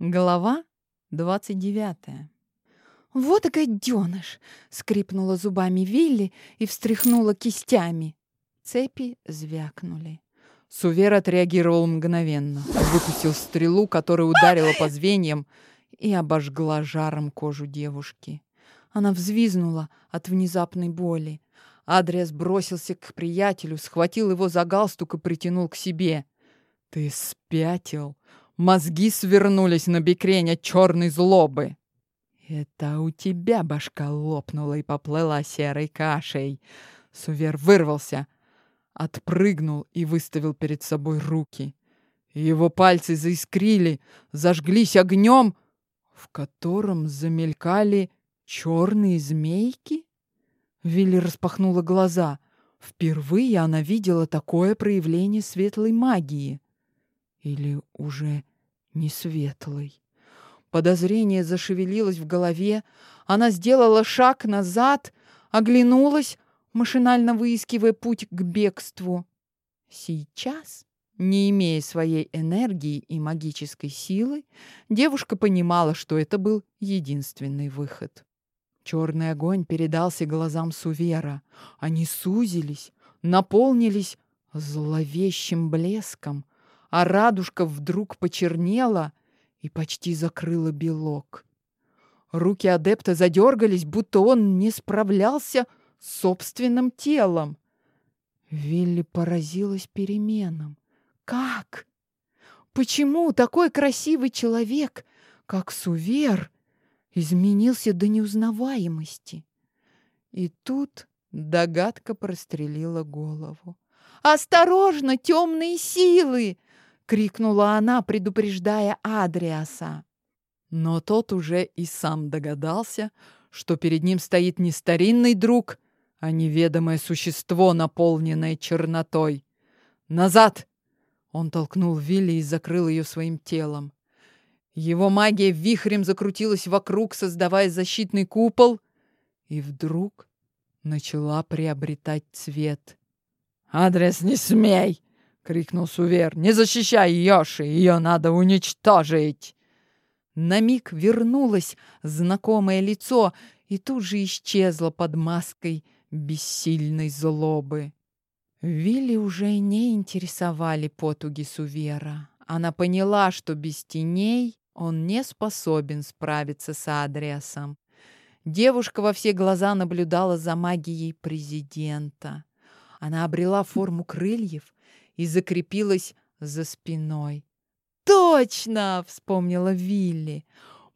Глава двадцать девятая. «Вот и гаденыш!» — скрипнула зубами Вилли и встряхнула кистями. Цепи звякнули. Сувер отреагировал мгновенно. Выпустил стрелу, которая ударила по звеньям и обожгла жаром кожу девушки. Она взвизнула от внезапной боли. Адриас бросился к приятелю, схватил его за галстук и притянул к себе. «Ты спятил!» Мозги свернулись набекрень от черной злобы. Это у тебя башка лопнула и поплыла серой кашей. Сувер вырвался, отпрыгнул и выставил перед собой руки. Его пальцы заискрили, зажглись огнем, в котором замелькали черные змейки. Вилли распахнула глаза. Впервые она видела такое проявление светлой магии. Или уже не светлый. Подозрение зашевелилось в голове. Она сделала шаг назад, оглянулась, машинально выискивая путь к бегству. Сейчас, не имея своей энергии и магической силы, девушка понимала, что это был единственный выход. Черный огонь передался глазам Сувера. Они сузились, наполнились зловещим блеском, а радужка вдруг почернела и почти закрыла белок. Руки адепта задергались, будто он не справлялся с собственным телом. Вилли поразилась переменам. Как? Почему такой красивый человек, как Сувер, изменился до неузнаваемости? И тут догадка прострелила голову. «Осторожно, темные силы!» Крикнула она, предупреждая Адриаса. Но тот уже и сам догадался, что перед ним стоит не старинный друг, а неведомое существо, наполненное чернотой. «Назад!» Он толкнул Вилли и закрыл ее своим телом. Его магия вихрем закрутилась вокруг, создавая защитный купол, и вдруг начала приобретать цвет. «Адриас, не смей!» Крикнул Сувер. «Не защищай Йоши! Ее надо уничтожить!» На миг вернулось знакомое лицо и тут же исчезло под маской бессильной злобы. Вилли уже не интересовали потуги Сувера. Она поняла, что без теней он не способен справиться с Адриасом. Девушка во все глаза наблюдала за магией президента. Она обрела форму крыльев и закрепилась за спиной. «Точно!» — вспомнила Вилли.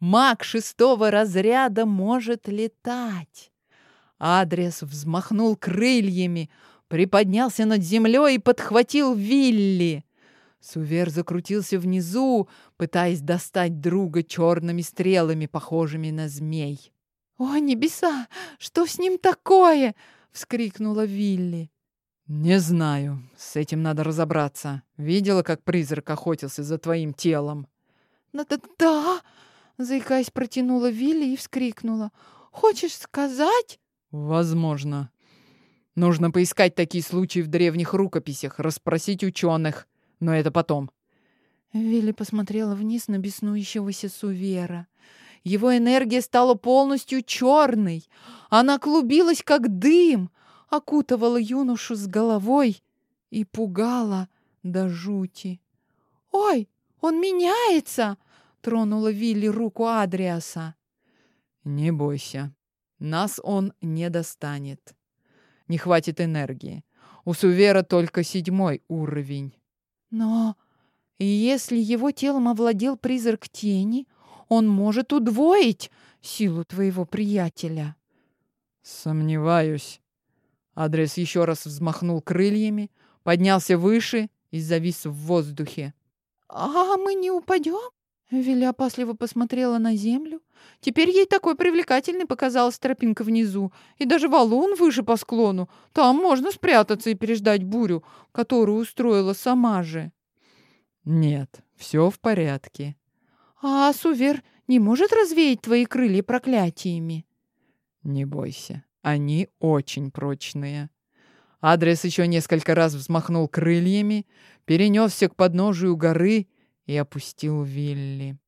«Маг шестого разряда может летать!» Адриас взмахнул крыльями, приподнялся над землей и подхватил Вилли. Сувер закрутился внизу, пытаясь достать друга черными стрелами, похожими на змей. «О, небеса! Что с ним такое?» — вскрикнула Вилли. «Не знаю. С этим надо разобраться. Видела, как призрак охотился за твоим телом?» «Да-да-да!» Заикаясь, протянула Вилли и вскрикнула. «Хочешь сказать?» «Возможно. Нужно поискать такие случаи в древних рукописях, расспросить ученых. Но это потом». Вилли посмотрела вниз на беснующегося Сувера. Его энергия стала полностью черной. Она клубилась, как дым — окутывала юношу с головой и пугала до жути. «Ой, он меняется!» — тронула Вилли руку Адриаса. «Не бойся, нас он не достанет. Не хватит энергии. У Сувера только седьмой уровень». «Но если его телом овладел призрак тени, он может удвоить силу твоего приятеля». «Сомневаюсь», Адрес еще раз взмахнул крыльями, поднялся выше и завис в воздухе. «А мы не упадем?» Вилли опасливо посмотрела на землю. Теперь ей такой привлекательной показалась тропинка внизу, и даже валун выше по склону. Там можно спрятаться и переждать бурю, которую устроила сама же. Нет, все в порядке. А Сувер не может развеять твои крылья проклятиями? Не бойся. Они очень прочные. Адриас еще несколько раз взмахнул крыльями, перенесся к подножию горы и опустил Вилли.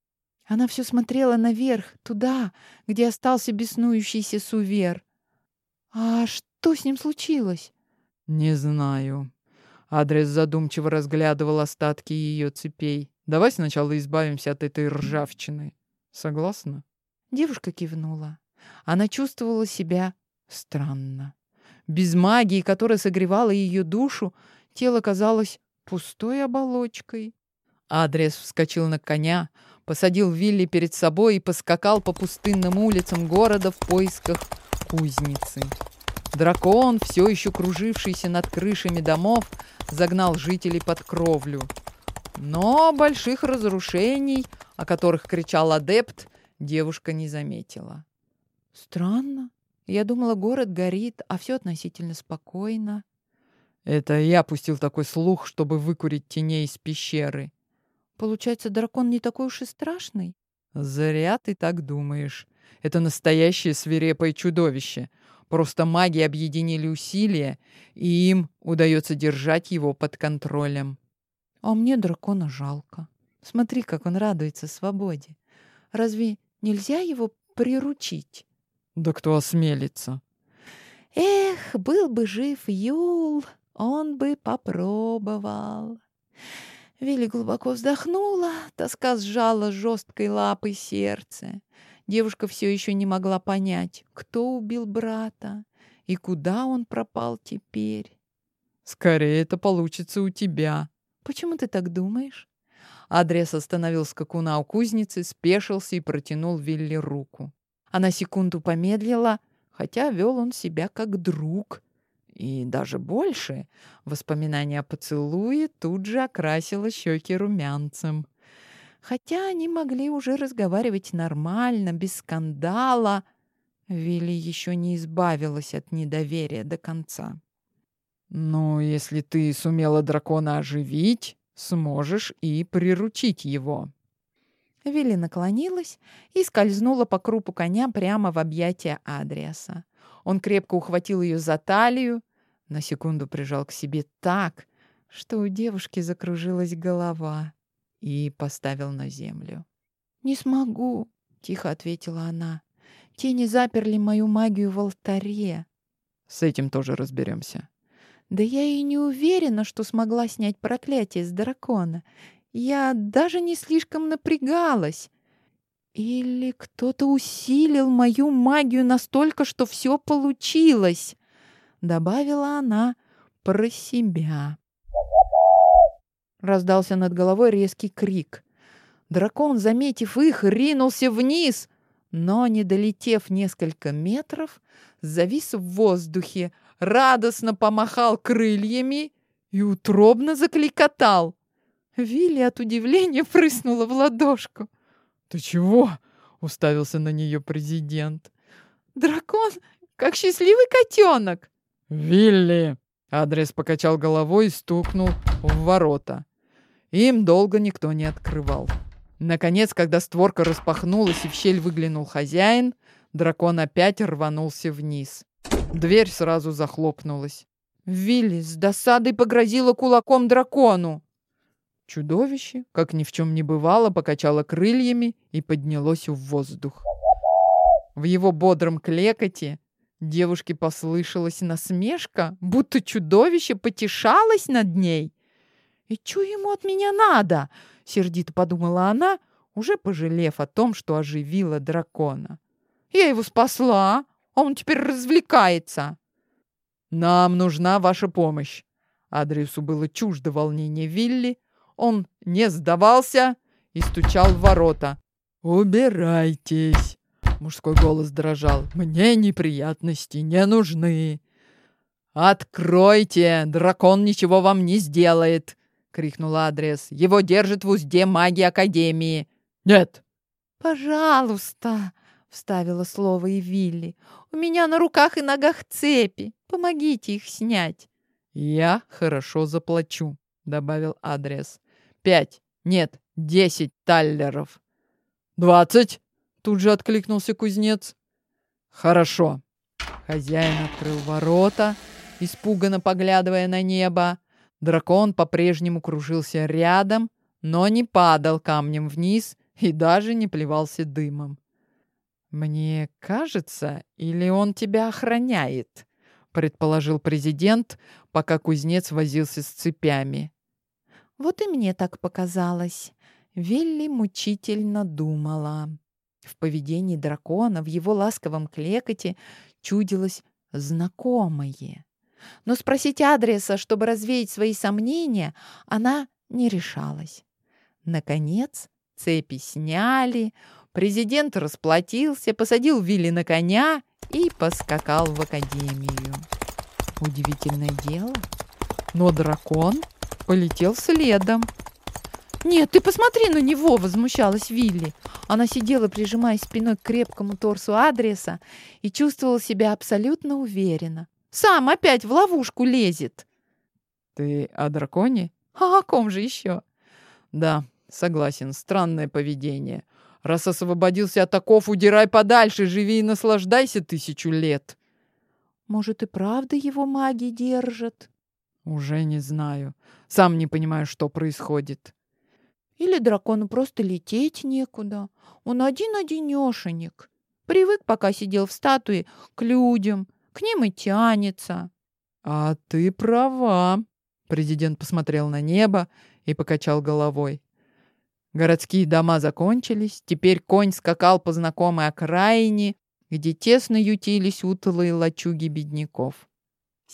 Она все смотрела наверх, туда, где остался беснующийся Сувер. А что с ним случилось? Не знаю. Адриас задумчиво разглядывал остатки ее цепей. Давай сначала избавимся от этой ржавчины. Согласна? Девушка кивнула. Она чувствовала себя странно. Без магии, которая согревала ее душу, тело казалось пустой оболочкой. Адрес вскочил на коня, посадил Вилли перед собой и поскакал по пустынным улицам города в поисках кузницы. Дракон, все еще кружившийся над крышами домов, загнал жителей под кровлю. Но больших разрушений, о которых кричал адепт, девушка не заметила. «Странно. Я думала, город горит, а все относительно спокойно». «Это я пустил такой слух, чтобы выкурить теней из пещеры», Получается, дракон не такой уж и страшный? Зря ты так думаешь. Это настоящее свирепое чудовище. Просто маги объединили усилия, и им удается держать его под контролем. А мне дракона жалко. Смотри, как он радуется свободе. Разве нельзя его приручить? Да кто осмелится? Эх, был бы жив Юл, он бы попробовал. Вилли глубоко вздохнула, тоска сжала жесткой лапой сердце. Девушка все еще не могла понять, кто убил брата и куда он пропал теперь. «Скорее это получится у тебя». «Почему ты так думаешь?» Адрес остановил скакуна у кузницы, спешился и протянул Вилли руку. Она секунду помедлила, хотя вел он себя как друг, и даже больше. Воспоминание о поцелуе тут же окрасило щеки румянцем. Хотя они могли уже разговаривать нормально, без скандала. Вилли еще не избавилась от недоверия до конца. «Ну, если ты сумела дракона оживить, сможешь и приручить его». Вилли наклонилась и скользнула по крупу коня прямо в объятия Адриаса. Он крепко ухватил ее за талию, на секунду прижал к себе так, что у девушки закружилась голова, и поставил на землю. «Не смогу», — тихо ответила она. «Тени заперли мою магию в алтаре». «С этим тоже разберемся». «Да я и не уверена, что смогла снять проклятие с дракона. Я даже не слишком напрягалась. Или кто-то усилил мою магию настолько, что все получилось, добавила она про себя. Раздался над головой резкий крик. Дракон, заметив их, ринулся вниз, но, не долетев несколько метров, завис в воздухе, радостно помахал крыльями и утробно закликотал. Вилли от удивления прыснула в ладошку. «Ты чего?» — уставился на нее президент. «Дракон, как счастливый котенок!» «Вилли!» — адрес покачал головой и стукнул в ворота. Им долго никто не открывал. Наконец, когда створка распахнулась и в щель выглянул хозяин, дракон опять рванулся вниз. Дверь сразу захлопнулась. Вилли с досадой погрозила кулаком дракону. Чудовище, как ни в чем не бывало, покачало крыльями и поднялось в воздух. В его бодром клекоте девушке послышалась насмешка, будто чудовище потешалось над ней. «И что ему от меня надо?» — сердито подумала она, уже пожалев о том, что оживила дракона. «Я его спасла, а он теперь развлекается». «Нам нужна ваша помощь». Адресу было чуждо волнение Вилли, он не сдавался и стучал в ворота. «Убирайтесь!» Мужской голос дрожал. «Мне неприятности не нужны!» «Откройте! Дракон ничего вам не сделает!» — крикнул адрес. «Его держит в узде маги Академии!» «Нет!» «Пожалуйста!» — вставила слово и Вилли. «У меня на руках и ногах цепи. Помогите их снять!» «Я хорошо заплачу», — добавил адрес. Пять. Нет, десять таллеров. Двадцать? Тут же откликнулся кузнец. Хорошо. Хозяин открыл ворота, испуганно поглядывая на небо. Дракон по-прежнему кружился рядом, но не падал камнем вниз, и даже не плевался дымом. «Мне кажется, или он тебя охраняет?» — предположил президент, пока кузнец возился с цепями. «Вот и мне так показалось», — Вилли мучительно думала. В поведении дракона, в его ласковом клекоте чудилось знакомое. Но спросить адреса, чтобы развеять свои сомнения, она не решалась. Наконец, цепи сняли, президент расплатился, посадил Вилли на коня и поскакал в академию. Удивительное дело, но дракон полетел следом. «Нет, ты посмотри на него!» — возмущалась Вилли. Она сидела, прижимая спиной к крепкому торсу адреса и чувствовала себя абсолютно уверенно. «Сам опять в ловушку лезет!» «Ты о драконе?» «А о ком же еще?» «Да, согласен, странное поведение. Раз освободился от оков, удирай подальше, живи и наслаждайся тысячу лет!» «Может, и правда его маги держат?» «Уже не знаю. Сам не понимаю, что происходит». Или дракону просто лететь некуда. Он один-одинешенек. Привык, пока сидел в статуе, к людям. К ним и тянется. А ты права. Президент посмотрел на небо и покачал головой. Городские дома закончились. Теперь конь скакал по знакомой окраине, где тесно ютились утлые лачуги бедняков.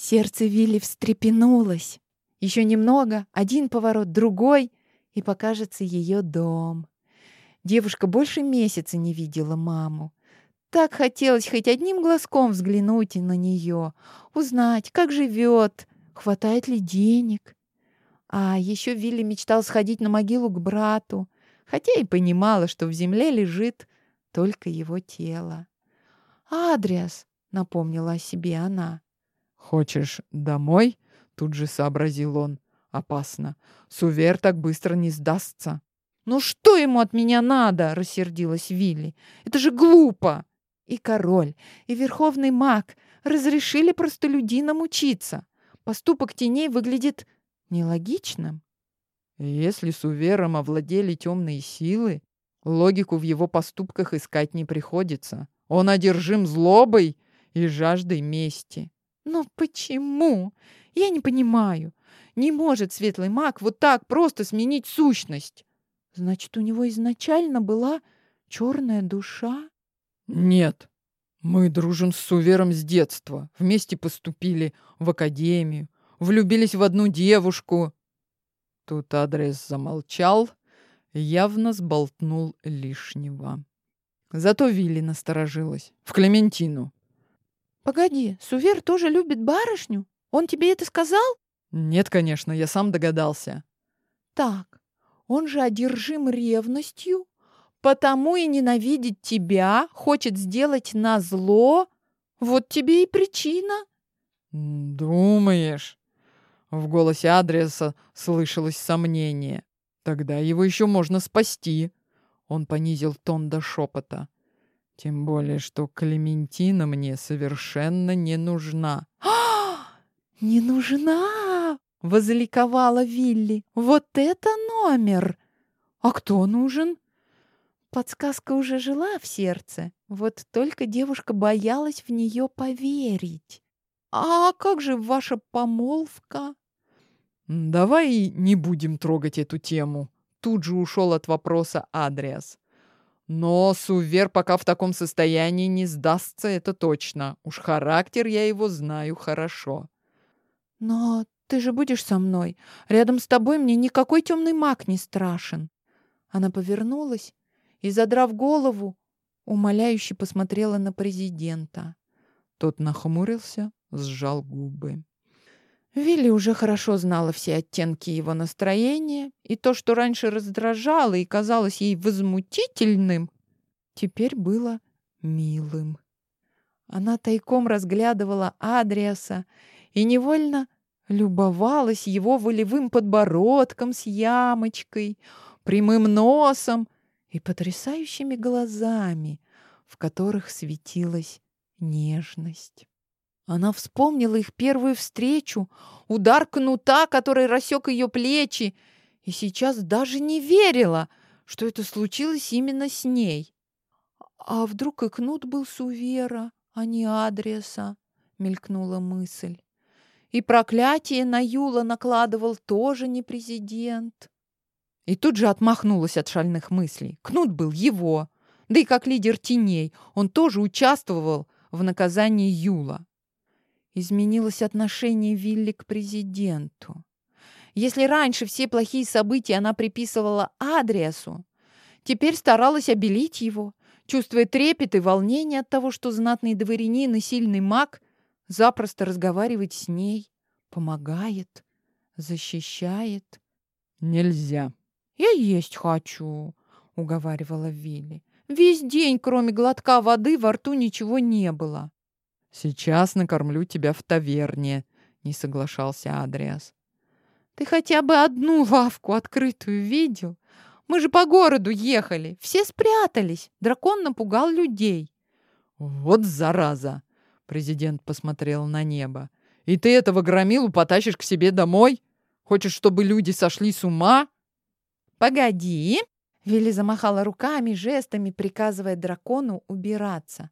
Сердце Вилли встрепенулось. Еще немного, один поворот, другой — и покажется ее дом. Девушка больше месяца не видела маму. Так хотелось хоть одним глазком взглянуть на нее, узнать, как живет, хватает ли денег. А еще Вилли мечтала сходить на могилу к брату, хотя и понимала, что в земле лежит только его тело. «Адриас», — напомнила о себе она. «Хочешь домой?» — тут же сообразил он. Опасно. Сувер так быстро не сдастся. «Ну что ему от меня надо?» — рассердилась Вилли. «Это же глупо!» И король, и верховный маг разрешили простолюдинам учиться. Поступок теней выглядит нелогичным. Если с Увером овладели темные силы, логику в его поступках искать не приходится. Он одержим злобой и жаждой мести. Но почему? Я не понимаю. Не может светлый маг вот так просто сменить сущность. Значит, у него изначально была черная душа? Нет. Мы дружим с Сувером с детства. Вместе поступили в академию. Влюбились в одну девушку. Тут Адриас замолчал, явно сболтнул лишнего. Зато Вилли насторожилась. В Клементину. «Погоди, Сувер тоже любит барышню? Он тебе это сказал?» Нет, конечно, я сам догадался. Так, он же одержим ревностью, потому и ненавидит тебя, хочет сделать на зло. Вот тебе и причина. Думаешь? В голосе адреса слышалось сомнение. Тогда его еще можно спасти. Он понизил тон до шепота. Тем более, что Клементина мне совершенно не нужна. «Не нужна?» — возликовала Вилли. «Вот это номер! А кто нужен?» Подсказка уже жила в сердце, вот только девушка боялась в нее поверить. «А как же ваша помолвка?» «Давай не будем трогать эту тему», — тут же ушел от вопроса Адриас. «Но Сувер пока в таком состоянии не сдастся, это точно. Уж характер я его знаю хорошо». «Но ты же будешь со мной. Рядом с тобой мне никакой темный маг не страшен. Она повернулась и, задрав голову, умоляюще посмотрела на президента. Тот нахмурился, сжал губы. Вилли уже хорошо знала все оттенки его настроения, и то, что раньше раздражало и казалось ей возмутительным, теперь было милым. Она тайком разглядывала Адриаса и невольно любовалась его волевым подбородком с ямочкой, прямым носом и потрясающими глазами, в которых светилась нежность. Она вспомнила их первую встречу, удар кнута, который рассек ее плечи, и сейчас даже не верила, что это случилось именно с ней. А вдруг и Кнут был Сувера, а не адреса, мелькнула мысль. И проклятие на Юла накладывал тоже не президент. И тут же отмахнулась от шальных мыслей. Кнут был его. Да и как лидер теней он тоже участвовал в наказании Юла. Изменилось отношение Вилли к президенту. Если раньше все плохие события она приписывала адресу, теперь старалась обелить его, чувствуя трепет и волнение от того, что знатный дворянин и сильный маг запросто разговаривает с ней, помогает, защищает. «Нельзя». «Я есть хочу», — уговаривала Вилли. Весь день, кроме глотка воды, во рту ничего не было. «Сейчас накормлю тебя в таверне», — не соглашался Адриас. «Ты хотя бы одну лавку открытую видел? Мы же по городу ехали, все спрятались. Дракон напугал людей». «Вот зараза!» — президент посмотрел на небо. «И ты этого громилу потащишь к себе домой? Хочешь, чтобы люди сошли с ума?» «Погоди!» Вилли замахала руками, жестами, приказывая дракону убираться.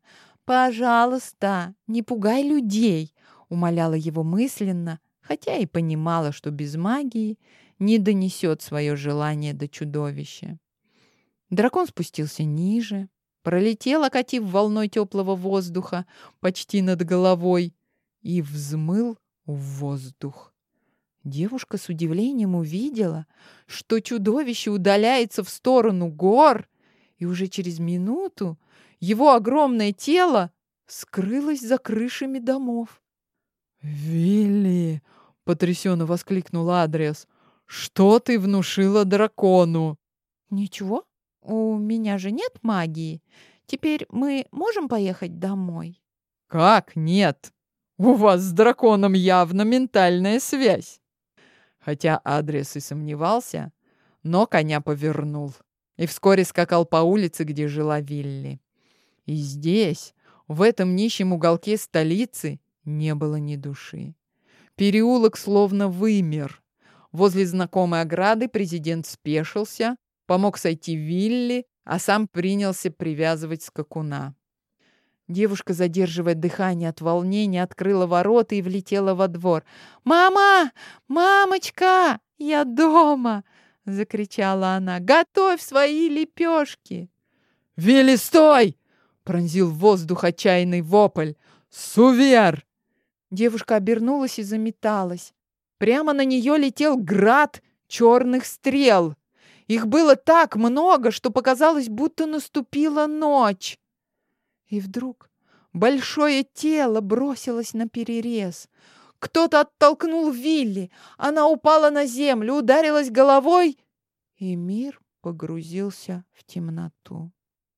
«Пожалуйста, не пугай людей!» — умоляла его мысленно, хотя и понимала, что без магии не донесет свое желание до чудовища. Дракон спустился ниже, пролетел, окатив волной теплого воздуха почти над головой, и взмыл в воздух. Девушка с удивлением увидела, что чудовище удаляется в сторону гор, и уже через минуту его огромное тело скрылось за крышами домов. «Вилли!» — потрясенно воскликнул Адриас. «Что ты внушила дракону?» «Ничего, у меня же нет магии. Теперь мы можем поехать домой?» «Как нет? У вас с драконом явно ментальная связь!» Хотя Адрес и сомневался, но коня повернул и вскоре скакал по улице, где жила Вилли. И здесь, в этом нищем уголке столицы, не было ни души. Переулок словно вымер. Возле знакомой ограды президент спешился, помог сойти Вилли, а сам принялся привязывать скакуна. Девушка, задерживая дыхание от волнения, открыла ворота и влетела во двор. «Мама! Мамочка! Я дома!» — закричала она. «Готовь свои лепешки!» «Вилли, стой!» Пронзил воздух отчаянный вопль. «Сувер!» Девушка обернулась и заметалась. Прямо на нее летел град черных стрел. Их было так много, что показалось, будто наступила ночь. И вдруг большое тело бросилось наперерез. Кто-то оттолкнул Вилли. Она упала на землю, ударилась головой, и мир погрузился в темноту.